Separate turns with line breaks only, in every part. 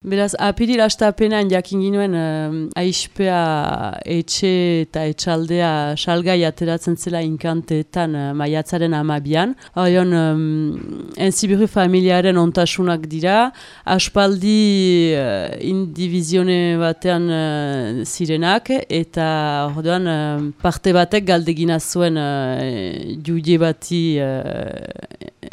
Beraz, apiril astapenean jakin ginuen uh, aispea etxe eta etxaldea salgai ateratzen zela inkanteetan uh, maiatzaren amabian. Horion, um, enzibiru familiaren ontasunak dira, aspaldi uh, indivizione batean uh, zirenak, eta orduan uh, parte batek galdegina zuen uh, bati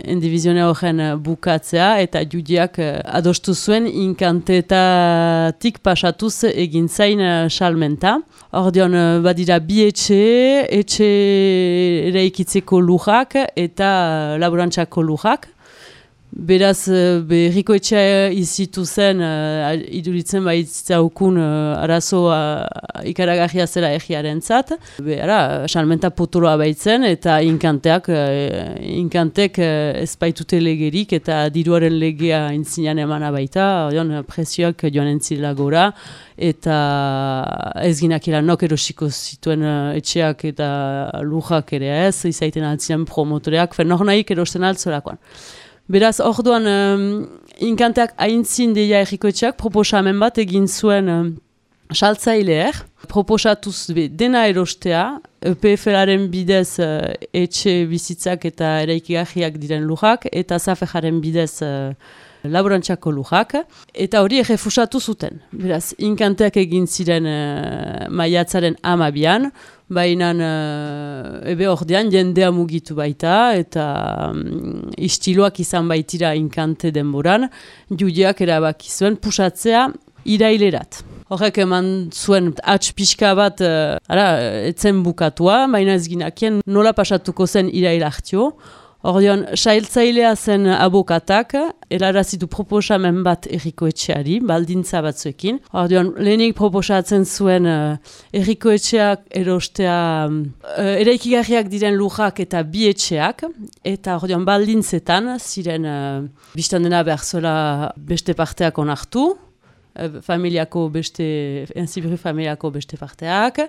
indivizione horren bukatzea, eta judiak uh, adostu zuen inkanteetan tik pasatuz egin zain uh, salmenta. Ordeon, badira bi etxe, etxe eraikitzeko lujak eta laborantzako lujak. Beraz, eh, berriko etxea izitu zen, uh, iduritzen baitzitza hukun uh, arazo uh, ikaragarria zela egiaren zat. Behala, salmenta potoloa baitzen eta inkanteak, uh, inkantek uh, ez baitute legerik eta diruaren legea intzinean emana baita, odion, presioak joan entzila gora eta ez ginakila nok erosiko zituen etxeak eta lujak ere ez, izaiten altzian promotoreak, fer nor nahik erosten altzorakoan. Beraz, orduan, um, inkanteak haintzin deia errikoetxeak proposamen bat egin zuen um, saltzaileer. Proposatuz be, dena erostea, EPFLaren bidez uh, etxe bizitzak eta eraikigarriak diren lujak, eta zafejaren bidez uh, laborantzako lujak, eta hori errefusatu zuten. Beraz, inkanteak egin ziren uh, maiatzaren amabian, baina uh, ebe ordean jendea mugitu baita eta um, istiloak izan baitira inkante denboran, judeak erabaki zuen pusatzea irailerat. Horrek eman zuen atx pixka bat, uh, ara, etzen bukatua, baina ez ginakien nola pasatuko zen irailartio, Ordeon, sailtzailea zen abokatak, erarazitu proposamen bat errikoetxeari, baldintza batzuekin. Ordeon, lehenik proposatzen zuen errikoetxeak erostea uh, eraikigarriak diren lujak eta bi etxeak, eta ordeon, baldintzetan, ziren, uh, biztan dena behar beste parteak onartu, familiako beste, enzibri familiako beste parteak,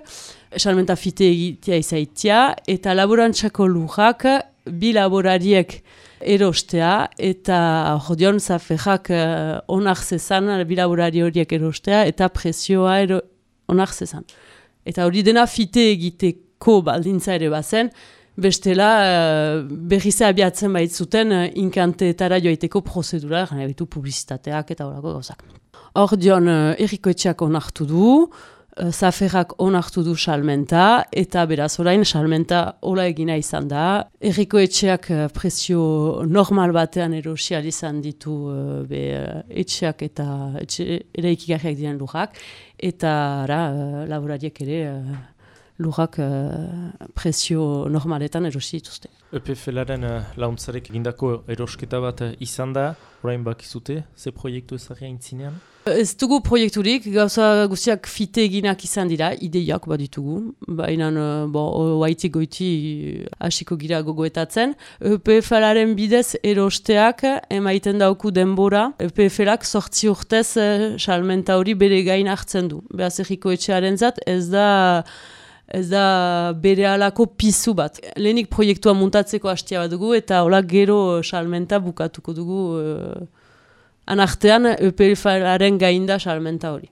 esalmenta fite egitea izaitia, eta laborantzako lujak bi laborariek erostea eta jodion zafejak uh, onak zezan, bi laborari horiek erostea eta presioa ero, onak zezan. Eta hori dena fite egiteko baldintza ere bazen, bestela uh, berrize abiatzen baitzuten uh, inkanteetara joaiteko prozedura, gana publizitateak eta horako gauzak. Hor dion uh, erikoetxeak onartu du, Eh, zaferrak onartu du salmenta, eta beraz orain salmenta hola egina izan da. Erriko etxeak eh, presio normal batean erosial izan ditu uh, be, etxeak eta etxe, ere diren lujak, eta ara, laborariek ere uh, lujak presio normaletan erosi dituzte.
EPFLaren uh, launtzarek egindako erosketa bat izan da, orain bakizute, ze proiektu ezagria intzinean?
Ez dugu proiekturik, gauza guztiak fite eginak izan dira, ideiak bat ditugu, baina uh, bo, oaitik goiti hasiko gira gogoetatzen. EPFLaren bidez erosteak emaiten dauku denbora, EPFLak sortzi urtez salmenta hori bere gain hartzen du. Beaz erriko etxearen zat, ez da ez da bere alako pizu bat. Lehenik proiektua muntatzeko hastia bat dugu, eta hola gero salmenta bukatuko dugu anartean EPFaren gainda salmenta hori.